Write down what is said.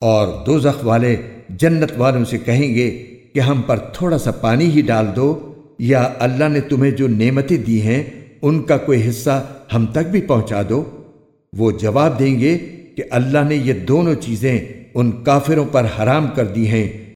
اور دوزخ والے جنت والوں سے کہیں گے کہ ہم پر تھوڑا سا پانی ہی ڈال دو، یا اللہ نے تمہیں جو نعمتیں دی ہیں، ان کا کوئی حصہ ہم تک بھی پہنچا دو۔ وہ جواب دیں گے کہ اللہ نے یہ دونوں چیزیں ان کافروں پر حرام کر دی ہیں۔